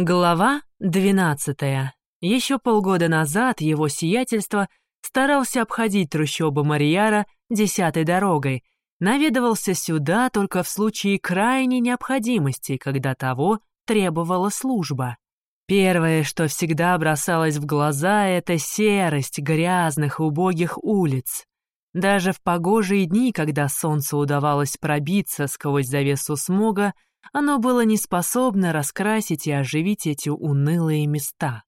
Глава 12. Еще полгода назад его сиятельство старался обходить трущобы Марияра десятой дорогой, наведывался сюда только в случае крайней необходимости, когда того требовала служба. Первое, что всегда бросалось в глаза, это серость грязных, убогих улиц. Даже в погожие дни, когда солнцу удавалось пробиться сквозь завесу смога, оно было не способно раскрасить и оживить эти унылые места.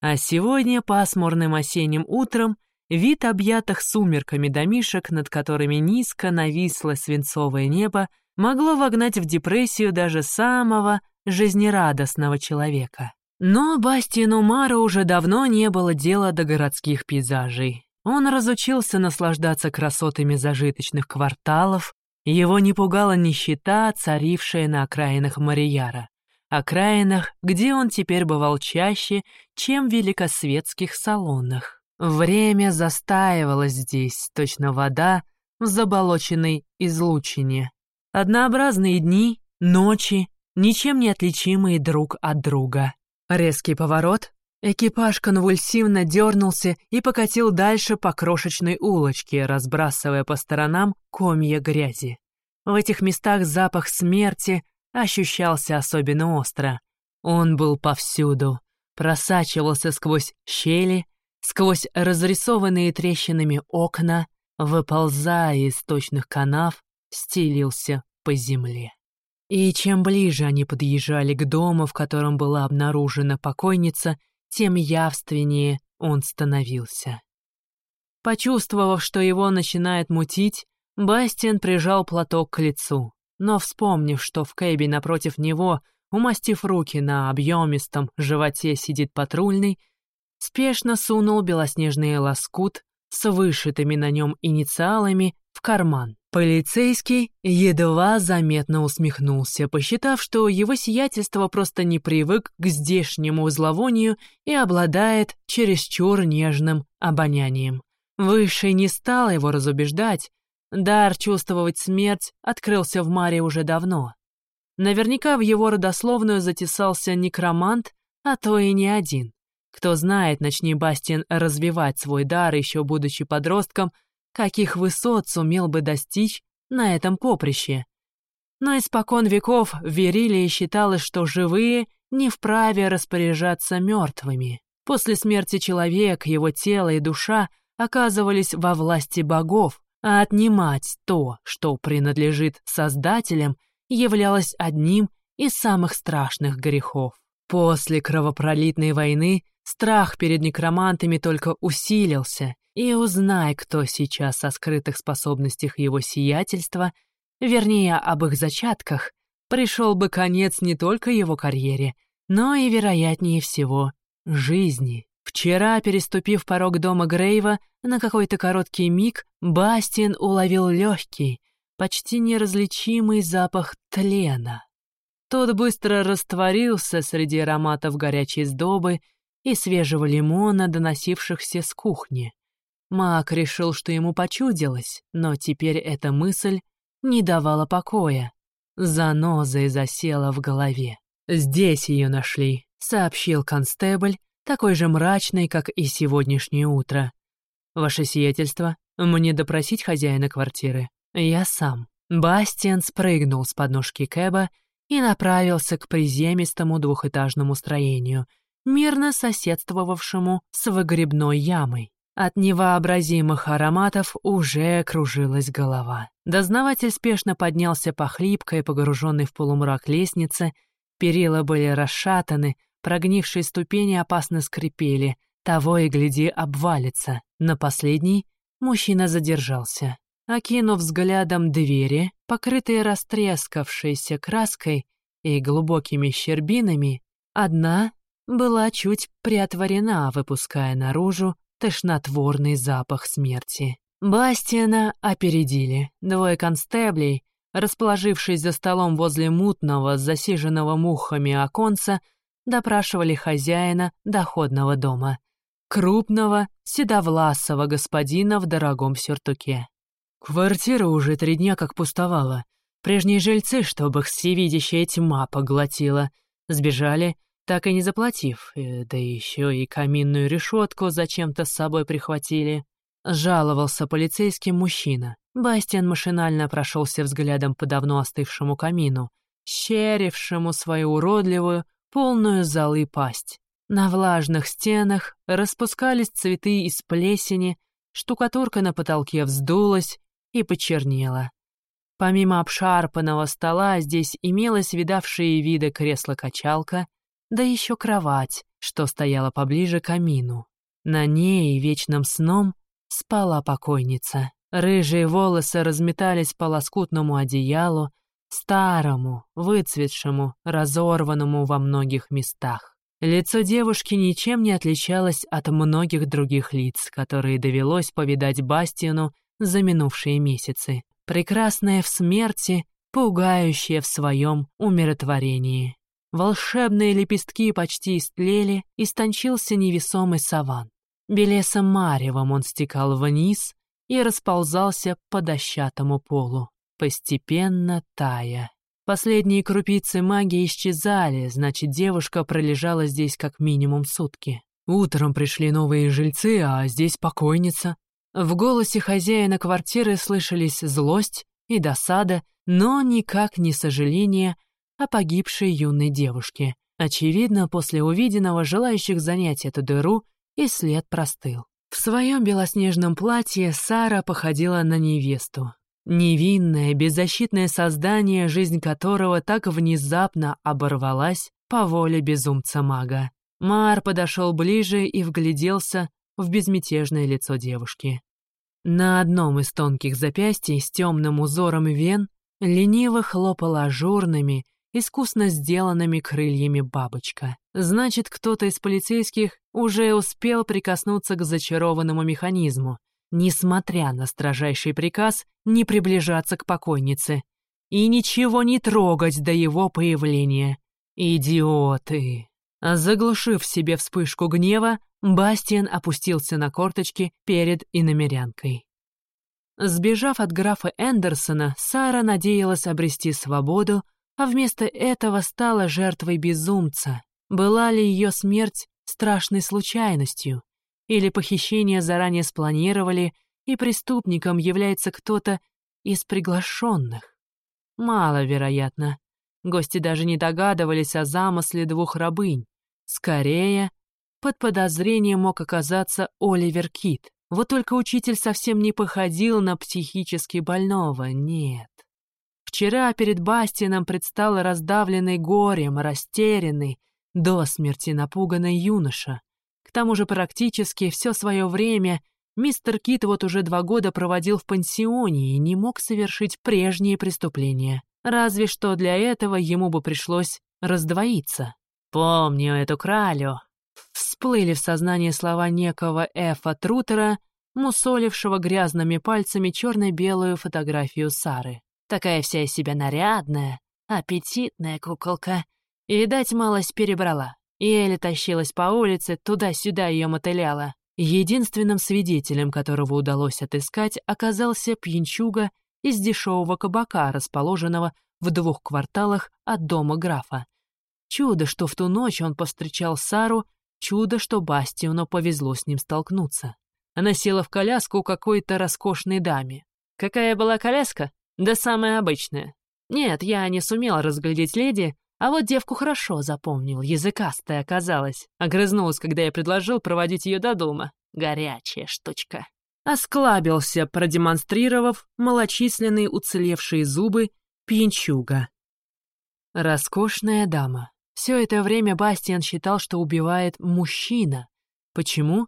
А сегодня, пасмурным осенним утром, вид объятых сумерками домишек, над которыми низко нависло свинцовое небо, могло вогнать в депрессию даже самого жизнерадостного человека. Но Бастину Мару уже давно не было дела до городских пейзажей. Он разучился наслаждаться красотами зажиточных кварталов, его не пугала нищета, царившая на окраинах Марияра. Окраинах, где он теперь бывал чаще, чем в великосветских салонах. Время застаивалось здесь, точно вода в заболоченной излучине. Однообразные дни, ночи, ничем не отличимые друг от друга. Резкий поворот, экипаж конвульсивно дернулся и покатил дальше по крошечной улочке, разбрасывая по сторонам комья грязи. В этих местах запах смерти ощущался особенно остро. Он был повсюду, просачивался сквозь щели, сквозь разрисованные трещинами окна, выползая из точных канав, стелился по земле. И чем ближе они подъезжали к дому, в котором была обнаружена покойница, тем явственнее он становился. Почувствовав, что его начинает мутить, Бастиан прижал платок к лицу, но, вспомнив, что в кэбе напротив него, умастив руки на объемистом животе сидит патрульный, спешно сунул белоснежный лоскут с вышитыми на нем инициалами в карман. Полицейский едва заметно усмехнулся, посчитав, что его сиятельство просто не привык к здешнему зловонию и обладает чересчур нежным обонянием. Высший не стал его разубеждать, дар чувствовать смерть открылся в Маре уже давно. Наверняка в его родословную затесался некромант, а то и не один. Кто знает, начни Бастин развивать свой дар, еще будучи подростком, каких высот сумел бы достичь на этом поприще. Но испокон веков верили и считалось, что живые не вправе распоряжаться мертвыми. После смерти человека его тело и душа оказывались во власти богов, а отнимать то, что принадлежит создателям, являлось одним из самых страшных грехов. После кровопролитной войны страх перед некромантами только усилился, и узнай, кто сейчас о скрытых способностях его сиятельства, вернее, об их зачатках, пришел бы конец не только его карьере, но и, вероятнее всего, жизни. Вчера, переступив порог дома Грейва, на какой-то короткий миг Бастин уловил легкий, почти неразличимый запах тлена. Тот быстро растворился среди ароматов горячей сдобы и свежего лимона, доносившихся с кухни. Мак решил, что ему почудилось, но теперь эта мысль не давала покоя. Занозой засела в голове. «Здесь ее нашли», — сообщил констебль, такой же мрачный, как и сегодняшнее утро. «Ваше сиятельство, мне допросить хозяина квартиры?» «Я сам». Бастиан спрыгнул с подножки Кэба и направился к приземистому двухэтажному строению, мирно соседствовавшему с выгребной ямой. От невообразимых ароматов уже кружилась голова. Дознаватель спешно поднялся по хлипкой, погруженной в полумрак лестнице, перила были расшатаны, прогнившие ступени опасно скрипели, того и гляди обвалится. На последней мужчина задержался. Окинув взглядом двери, покрытые растрескавшейся краской и глубокими щербинами, одна была чуть приотворена, выпуская наружу тошнотворный запах смерти. Бастиана опередили. Двое констеблей, расположившись за столом возле мутного, засиженного мухами оконца, допрашивали хозяина доходного дома. Крупного, седовласого господина в дорогом сюртуке. Квартира уже три дня как пустовала. Прежние жильцы, чтобы их всевидящая тьма поглотила, сбежали, так и не заплатив, э, да еще и каминную решетку зачем-то с собой прихватили. Жаловался полицейский мужчина. Бастиан машинально прошелся взглядом по давно остывшему камину, щерившему свою уродливую, полную золы пасть. На влажных стенах распускались цветы из плесени, штукатурка на потолке вздулась и почернела. Помимо обшарпанного стола здесь имелось видавшие виды кресло-качалка, да еще кровать, что стояла поближе к камину. На ней вечным сном спала покойница. Рыжие волосы разметались по лоскутному одеялу, старому, выцветшему, разорванному во многих местах. Лицо девушки ничем не отличалось от многих других лиц, которые довелось повидать Бастину за минувшие месяцы. Прекрасная в смерти, пугающая в своем умиротворении. Волшебные лепестки почти истлели, истончился невесомый саван. Белесом маревом он стекал вниз и расползался по дощатому полу, постепенно тая. Последние крупицы магии исчезали, значит, девушка пролежала здесь как минимум сутки. Утром пришли новые жильцы, а здесь покойница. В голосе хозяина квартиры слышались злость и досада, но никак не сожаление о погибшей юной девушке. Очевидно, после увиденного желающих занять эту дыру и след простыл. В своем белоснежном платье Сара походила на невесту. Невинное, беззащитное создание, жизнь которого так внезапно оборвалась по воле безумца-мага. Мар подошел ближе и вгляделся в безмятежное лицо девушки. На одном из тонких запястий с темным узором вен лениво хлопала ажурными, искусно сделанными крыльями бабочка. Значит, кто-то из полицейских уже успел прикоснуться к зачарованному механизму, несмотря на строжайший приказ не приближаться к покойнице и ничего не трогать до его появления. Идиоты! Заглушив себе вспышку гнева, Бастиан опустился на корточки перед иномерянкой. Сбежав от графа Эндерсона, Сара надеялась обрести свободу, а вместо этого стала жертвой безумца. Была ли ее смерть страшной случайностью? Или похищение заранее спланировали, и преступником является кто-то из приглашенных? Маловероятно. Гости даже не догадывались о замысле двух рабынь. Скорее, под подозрением мог оказаться Оливер Кит. Вот только учитель совсем не походил на психически больного, нет. Вчера перед Бастином предстал раздавленный горем, растерянный, до смерти напуганный юноша. К тому же практически все свое время мистер Кит вот уже два года проводил в пансионе и не мог совершить прежние преступления. Разве что для этого ему бы пришлось раздвоиться. «Помню эту кралю», Всплыли в сознание слова некого Эфа Трутера, мусолившего грязными пальцами черно-белую фотографию Сары. Такая вся из себя нарядная, аппетитная куколка. И, видать, малость перебрала. Еле тащилась по улице, туда-сюда ее мотыляла. Единственным свидетелем, которого удалось отыскать, оказался пьянчуга из дешевого кабака, расположенного в двух кварталах от дома графа. Чудо, что в ту ночь он повстречал Сару, чудо, что Бастиону повезло с ним столкнуться. Она села в коляску какой-то роскошной даме. Какая была коляска? Да самая обычная. Нет, я не сумел разглядеть леди, а вот девку хорошо запомнил, языкастая оказалась. Огрызнулась, когда я предложил проводить ее до дома. Горячая штучка. Осклабился, продемонстрировав малочисленные уцелевшие зубы пьянчуга. Роскошная дама. Все это время Бастиан считал, что убивает мужчина. Почему?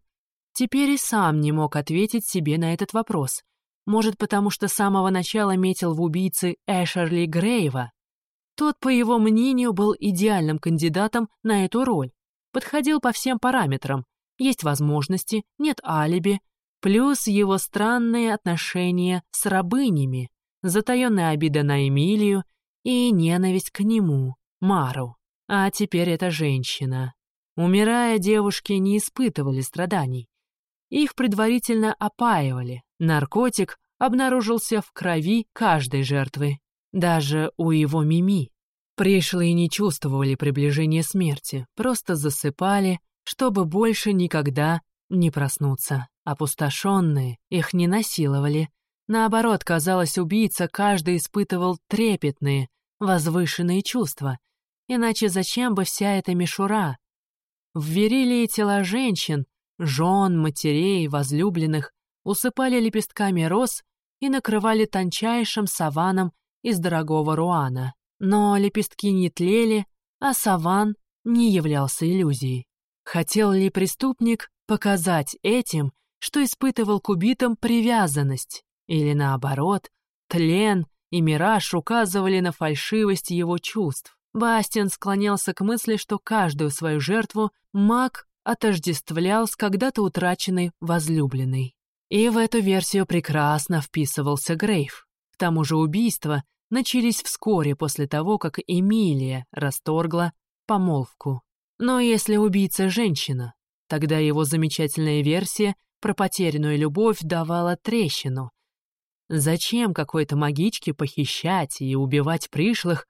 Теперь и сам не мог ответить себе на этот вопрос. Может, потому что с самого начала метил в убийцы Эшерли Грейва? Тот, по его мнению, был идеальным кандидатом на эту роль. Подходил по всем параметрам. Есть возможности, нет алиби. Плюс его странные отношения с рабынями, затаённая обида на Эмилию и ненависть к нему, Мару. А теперь это женщина. Умирая, девушки не испытывали страданий. Их предварительно опаивали. Наркотик обнаружился в крови каждой жертвы, даже у его Мими. Пришлые не чувствовали приближения смерти, просто засыпали, чтобы больше никогда не проснуться. Опустошенные их не насиловали. Наоборот, казалось, убийца каждый испытывал трепетные, возвышенные чувства. Иначе зачем бы вся эта мишура? В верилии тела женщин, жен, матерей, возлюбленных усыпали лепестками роз и накрывали тончайшим саваном из дорогого руана. Но лепестки не тлели, а саван не являлся иллюзией. Хотел ли преступник показать этим, что испытывал к убитым привязанность, или наоборот, тлен и мираж указывали на фальшивость его чувств. Бастин склонялся к мысли, что каждую свою жертву маг отождествлял с когда-то утраченной возлюбленной. И в эту версию прекрасно вписывался Грейв. К тому же убийства начались вскоре после того, как Эмилия расторгла помолвку. Но если убийца женщина, тогда его замечательная версия про потерянную любовь давала трещину. Зачем какой-то магичке похищать и убивать пришлых,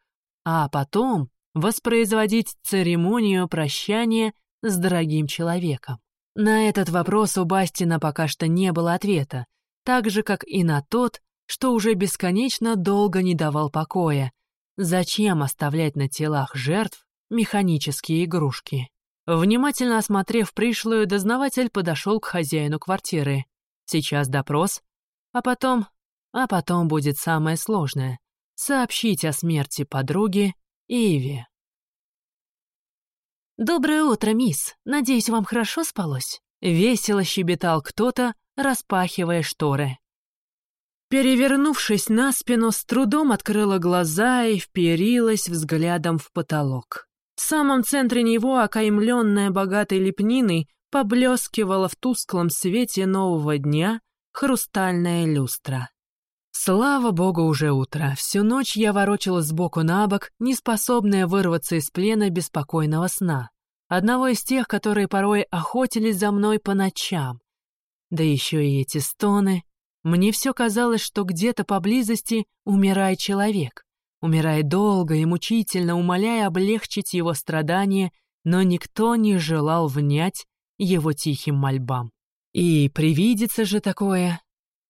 а потом воспроизводить церемонию прощания с дорогим человеком? На этот вопрос у Бастина пока что не было ответа, так же, как и на тот, что уже бесконечно долго не давал покоя. Зачем оставлять на телах жертв механические игрушки? Внимательно осмотрев пришлую, дознаватель подошел к хозяину квартиры. Сейчас допрос, а потом... А потом будет самое сложное — сообщить о смерти подруги Иви. «Доброе утро, мисс. Надеюсь, вам хорошо спалось?» Весело щебетал кто-то, распахивая шторы. Перевернувшись на спину, с трудом открыла глаза и вперилась взглядом в потолок. В самом центре него, окаймленная богатой лепниной, поблескивала в тусклом свете нового дня хрустальная люстра. Слава богу, уже утро. Всю ночь я ворочалась сбоку на бок, неспособная вырваться из плена беспокойного сна. Одного из тех, которые порой охотились за мной по ночам. Да еще и эти стоны, мне все казалось, что где-то поблизости умирает человек. Умирает долго и мучительно, умоляя облегчить его страдания, но никто не желал внять его тихим мольбам. И привидится же такое.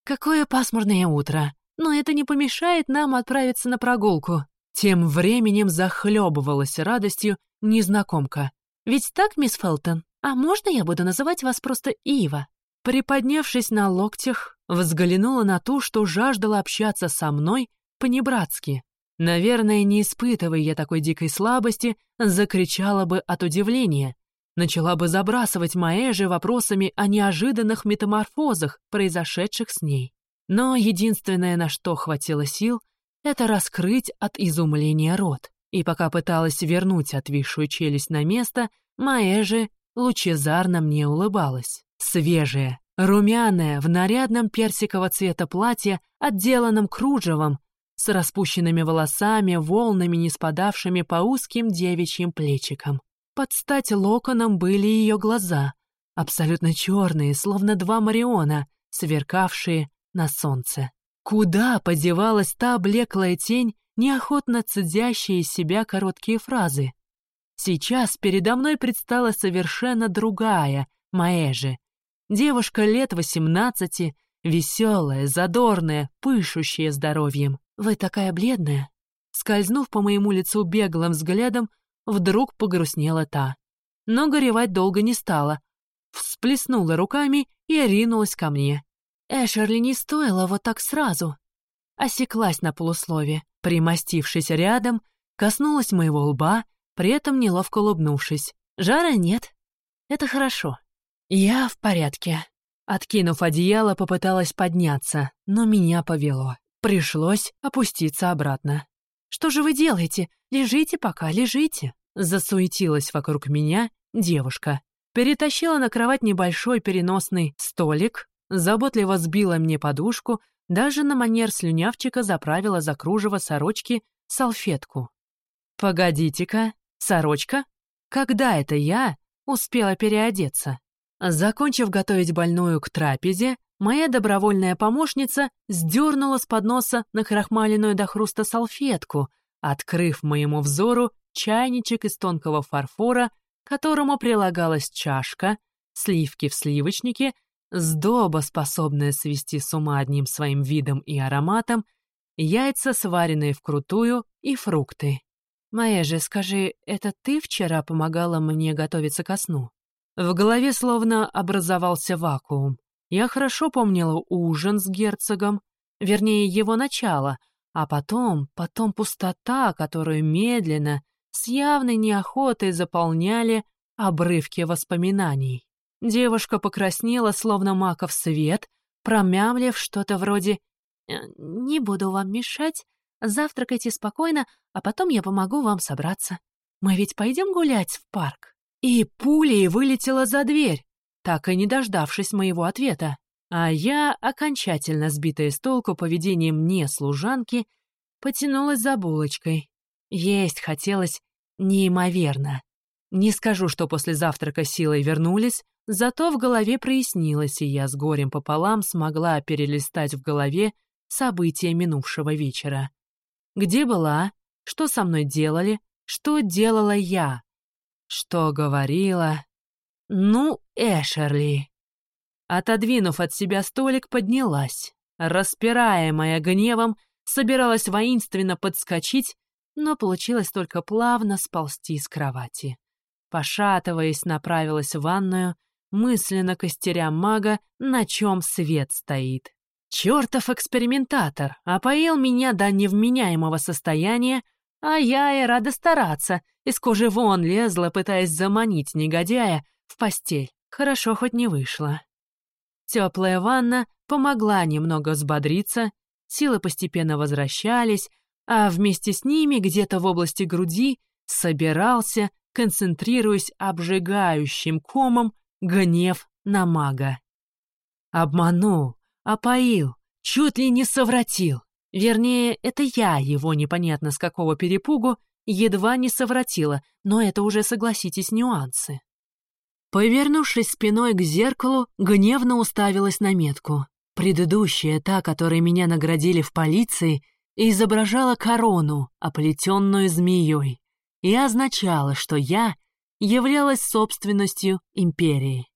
Какое пасмурное утро, но это не помешает нам отправиться на прогулку. Тем временем захлебывалась радостью незнакомка. «Ведь так, мисс Фелтон? А можно я буду называть вас просто Ива?» Приподнявшись на локтях, взглянула на ту, что жаждала общаться со мной по-небратски. Наверное, не испытывая я такой дикой слабости, закричала бы от удивления. Начала бы забрасывать Маэжи вопросами о неожиданных метаморфозах, произошедших с ней. Но единственное, на что хватило сил, это раскрыть от изумления рот. И пока пыталась вернуть отвисшую челюсть на место, Маэжи лучезарно мне улыбалась. Свежее, румяное, в нарядном персикового цвета платье, отделанном кружевом, с распущенными волосами, волнами, не спадавшими по узким девичьим плечикам. Под стать локоном были ее глаза, абсолютно черные, словно два мариона, сверкавшие на солнце. Куда подевалась та блеклая тень, неохотно цедящая из себя короткие фразы? Сейчас передо мной предстала совершенно другая, Маэжи, Девушка лет восемнадцати, веселая, задорная, пышущая здоровьем. «Вы такая бледная!» Скользнув по моему лицу беглым взглядом, вдруг погрустнела та. Но горевать долго не стала. Всплеснула руками и ринулась ко мне. Эшерли не стоило вот так сразу. Осеклась на полуслове, примостившись рядом, коснулась моего лба, при этом неловко улыбнувшись. Жара нет. Это хорошо. Я в порядке. Откинув одеяло, попыталась подняться, но меня повело. Пришлось опуститься обратно. «Что же вы делаете? Лежите пока, лежите!» Засуетилась вокруг меня девушка. Перетащила на кровать небольшой переносный столик, заботливо сбила мне подушку, даже на манер слюнявчика заправила за кружево сорочки салфетку. «Погодите-ка, сорочка? Когда это я успела переодеться?» Закончив готовить больную к трапезе, моя добровольная помощница сдернула с подноса на крахмаленную до хруста салфетку, открыв моему взору чайничек из тонкого фарфора, к которому прилагалась чашка, сливки в сливочнике, сдоба, способная свести с ума одним своим видом и ароматом, яйца, сваренные вкрутую, и фрукты. «Моя же, скажи, это ты вчера помогала мне готовиться ко сну?» В голове словно образовался вакуум. Я хорошо помнила ужин с герцогом, вернее, его начало, а потом, потом пустота, которую медленно, с явной неохотой заполняли обрывки воспоминаний. Девушка покраснела, словно маков свет, промямлив что-то вроде «Э, «Не буду вам мешать, завтракайте спокойно, а потом я помогу вам собраться. Мы ведь пойдем гулять в парк». И пулей вылетела за дверь, так и не дождавшись моего ответа. А я, окончательно сбитая с толку поведением не служанки, потянулась за булочкой. Есть хотелось неимоверно. Не скажу, что после завтрака силой вернулись, зато в голове прояснилось, и я с горем пополам смогла перелистать в голове события минувшего вечера. Где была, что со мной делали, что делала я, что говорила. Ну, Эшерли. Отодвинув от себя столик, поднялась. Распираемая гневом, собиралась воинственно подскочить, но получилось только плавно сползти с кровати. Пошатываясь, направилась в ванную, мысленно костеря мага, на чем свет стоит. Чертов экспериментатор опоил меня до невменяемого состояния, а я и рада стараться, из кожи вон лезла, пытаясь заманить негодяя в постель. Хорошо хоть не вышло. Теплая ванна помогла немного взбодриться, силы постепенно возвращались, а вместе с ними где-то в области груди собирался, концентрируясь обжигающим комом, гнев на мага. Обманул, опоил, чуть ли не совратил. Вернее, это я его непонятно с какого перепугу едва не совратила, но это уже, согласитесь, нюансы. Повернувшись спиной к зеркалу, гневно уставилась на метку. Предыдущая, та, которой меня наградили в полиции, изображала корону, оплетенную змеей, и означала, что я являлась собственностью империи.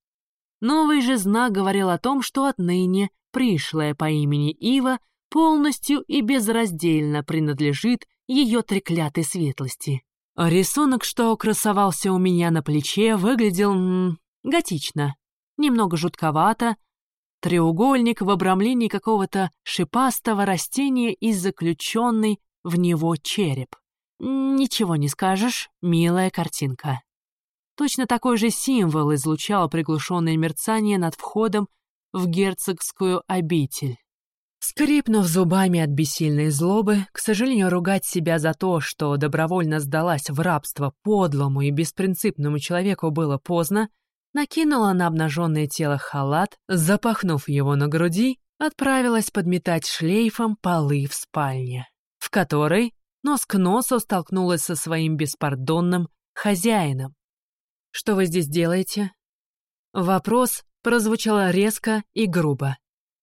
Новый же знак говорил о том, что отныне пришлая по имени Ива полностью и безраздельно принадлежит ее треклятой светлости. Рисунок, что красовался у меня на плече, выглядел м, готично, немного жутковато, треугольник в обрамлении какого-то шипастого растения и заключенный в него череп. Ничего не скажешь, милая картинка. Точно такой же символ излучал приглушенное мерцание над входом в герцогскую обитель. Скрипнув зубами от бессильной злобы, к сожалению, ругать себя за то, что добровольно сдалась в рабство подлому и беспринципному человеку было поздно, накинула на обнаженное тело халат, запахнув его на груди, отправилась подметать шлейфом полы в спальне, в которой нос к носу столкнулась со своим беспардонным хозяином. «Что вы здесь делаете?» Вопрос прозвучал резко и грубо.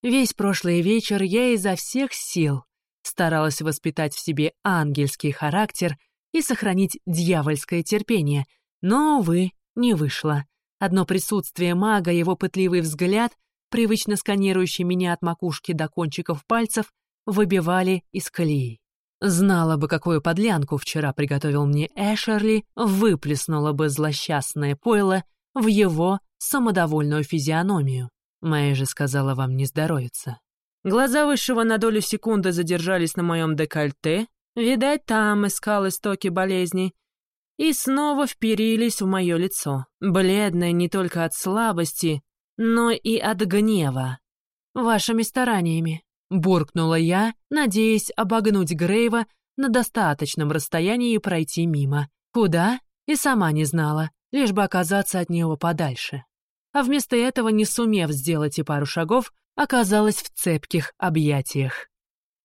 Весь прошлый вечер я изо всех сил старалась воспитать в себе ангельский характер и сохранить дьявольское терпение, но, увы, не вышло. Одно присутствие мага, его пытливый взгляд, привычно сканирующий меня от макушки до кончиков пальцев, выбивали из колеи. Знала бы, какую подлянку вчера приготовил мне Эшерли, выплеснула бы злосчастное пойло в его самодовольную физиономию. Майя же сказала вам не здоровиться. Глаза Высшего на долю секунды задержались на моем декольте, видать, там искал истоки болезни, и снова вперились в мое лицо, бледное не только от слабости, но и от гнева. «Вашими стараниями», — буркнула я, надеясь обогнуть Грейва на достаточном расстоянии и пройти мимо. Куда? И сама не знала, лишь бы оказаться от него подальше а вместо этого, не сумев сделать и пару шагов, оказалась в цепких объятиях.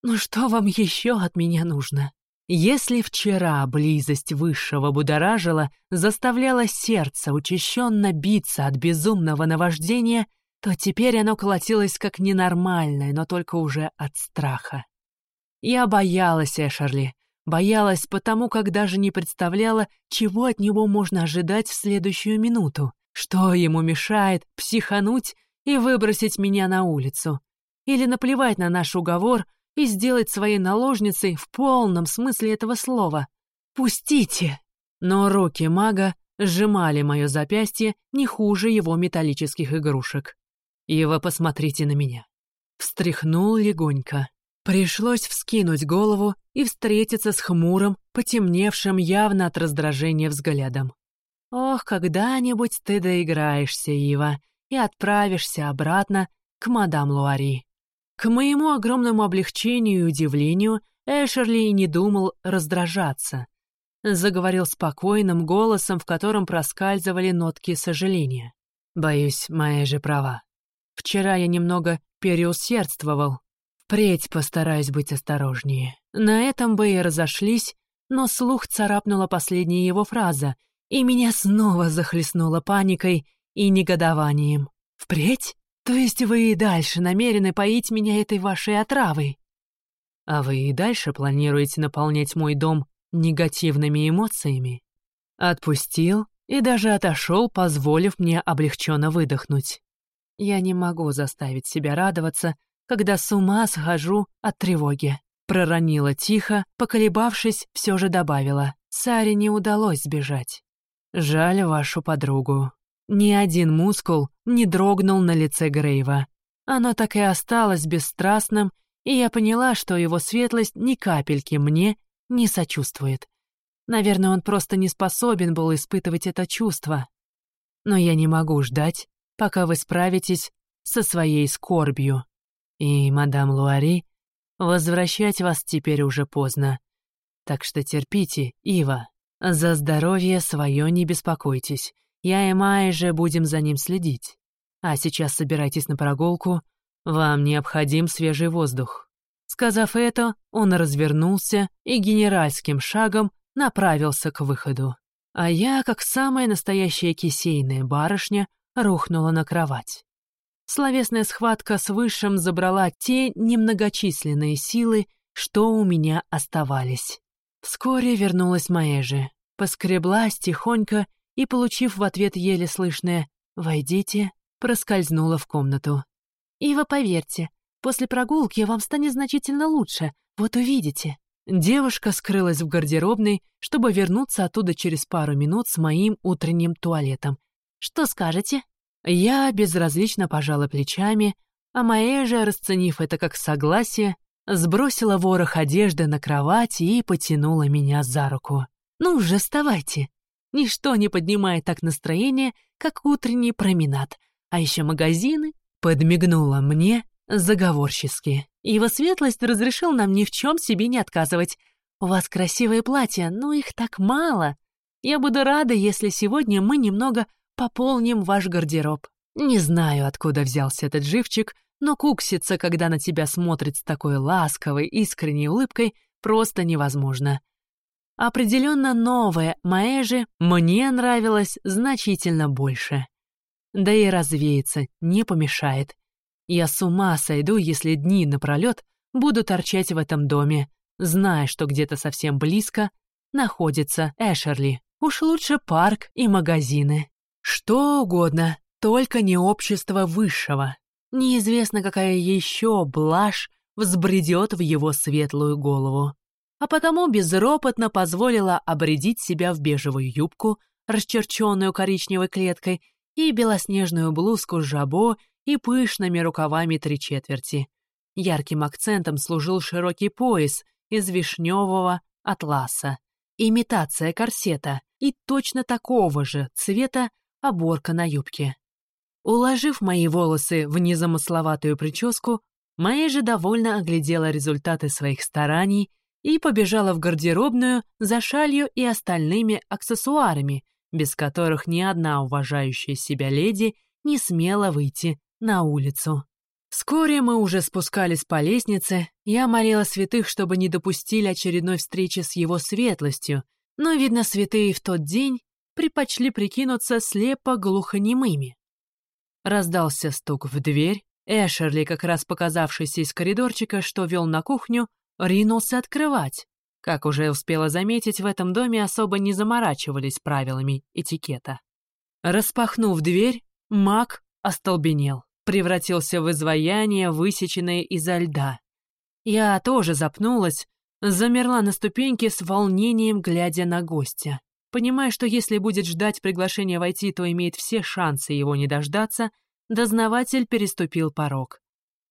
«Ну что вам еще от меня нужно?» Если вчера близость высшего будоражила, заставляла сердце учащенно биться от безумного наваждения, то теперь оно колотилось как ненормальное, но только уже от страха. Я боялась Эшерли, Боялась потому, как даже не представляла, чего от него можно ожидать в следующую минуту. Что ему мешает психануть и выбросить меня на улицу? Или наплевать на наш уговор и сделать своей наложницей в полном смысле этого слова? «Пустите!» Но руки мага сжимали мое запястье не хуже его металлических игрушек. «Ива, посмотрите на меня». Встряхнул легонько. Пришлось вскинуть голову и встретиться с хмурым, потемневшим явно от раздражения взглядом. «Ох, когда-нибудь ты доиграешься, Ива, и отправишься обратно к мадам Луари». К моему огромному облегчению и удивлению Эшерли не думал раздражаться. Заговорил спокойным голосом, в котором проскальзывали нотки сожаления. «Боюсь, моя же права. Вчера я немного переусердствовал, Впредь постараюсь быть осторожнее. На этом бы и разошлись, но слух царапнула последняя его фраза, и меня снова захлестнула паникой и негодованием. «Впредь? То есть вы и дальше намерены поить меня этой вашей отравой?» «А вы и дальше планируете наполнять мой дом негативными эмоциями?» Отпустил и даже отошел, позволив мне облегченно выдохнуть. Я не могу заставить себя радоваться, когда с ума схожу от тревоги. Проронила тихо, поколебавшись, все же добавила. Саре не удалось сбежать. Жаль вашу подругу. Ни один мускул не дрогнул на лице Грейва. Оно так и осталось бесстрастным, и я поняла, что его светлость ни капельки мне не сочувствует. Наверное, он просто не способен был испытывать это чувство. Но я не могу ждать, пока вы справитесь со своей скорбью. И, мадам Луари, возвращать вас теперь уже поздно. Так что терпите, Ива. За здоровье свое не беспокойтесь. Я и Майя же будем за ним следить. А сейчас собирайтесь на прогулку. Вам необходим свежий воздух». Сказав это, он развернулся и генеральским шагом направился к выходу. А я, как самая настоящая кисейная барышня, рухнула на кровать. Словесная схватка с Высшим забрала те немногочисленные силы, что у меня оставались. Вскоре вернулась Маэжи, поскреблась тихонько и, получив в ответ еле слышное «Войдите», проскользнула в комнату. «Ива, поверьте, после прогулки вам станет значительно лучше, вот увидите». Девушка скрылась в гардеробной, чтобы вернуться оттуда через пару минут с моим утренним туалетом. «Что скажете?» Я безразлично пожала плечами, а моя же, расценив это как согласие, сбросила ворох одежды на кровать и потянула меня за руку. «Ну уже вставайте!» Ничто не поднимает так настроение, как утренний променад, а еще магазины. Подмигнула мне заговорчески. Его светлость разрешил нам ни в чем себе не отказывать. У вас красивые платья, но их так мало. Я буду рада, если сегодня мы немного пополним ваш гардероб. Не знаю, откуда взялся этот живчик, но кукситься, когда на тебя смотрит с такой ласковой, искренней улыбкой, просто невозможно. Определенно новая Маэжи мне нравилась значительно больше. Да и развеяться не помешает. Я с ума сойду, если дни напролет буду торчать в этом доме, зная, что где-то совсем близко находится Эшерли. Уж лучше парк и магазины. Что угодно, только не общество высшего. Неизвестно, какая еще блажь взбредет в его светлую голову. А потому безропотно позволила обредить себя в бежевую юбку, расчерченную коричневой клеткой, и белоснежную блузку с жабо и пышными рукавами три четверти. Ярким акцентом служил широкий пояс из вишневого атласа, имитация корсета и точно такого же цвета оборка на юбке. Уложив мои волосы в незамысловатую прическу, Майя же довольно оглядела результаты своих стараний и побежала в гардеробную за шалью и остальными аксессуарами, без которых ни одна уважающая себя леди не смела выйти на улицу. Вскоре мы уже спускались по лестнице, я молила святых, чтобы не допустили очередной встречи с его светлостью, но, видно, святые в тот день предпочли прикинуться слепо-глухонемыми. Раздался стук в дверь, Эшерли, как раз показавшийся из коридорчика, что вел на кухню, ринулся открывать. Как уже успела заметить, в этом доме особо не заморачивались правилами этикета. Распахнув дверь, маг остолбенел, превратился в изваяние, высеченное изо льда. Я тоже запнулась, замерла на ступеньке с волнением, глядя на гостя. Понимая, что если будет ждать приглашения войти, то имеет все шансы его не дождаться, дознаватель переступил порог.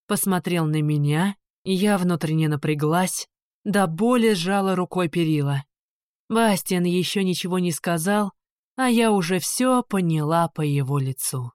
Посмотрел на меня, я внутренне напряглась, до боли сжала рукой перила. Бастиан еще ничего не сказал, а я уже все поняла по его лицу.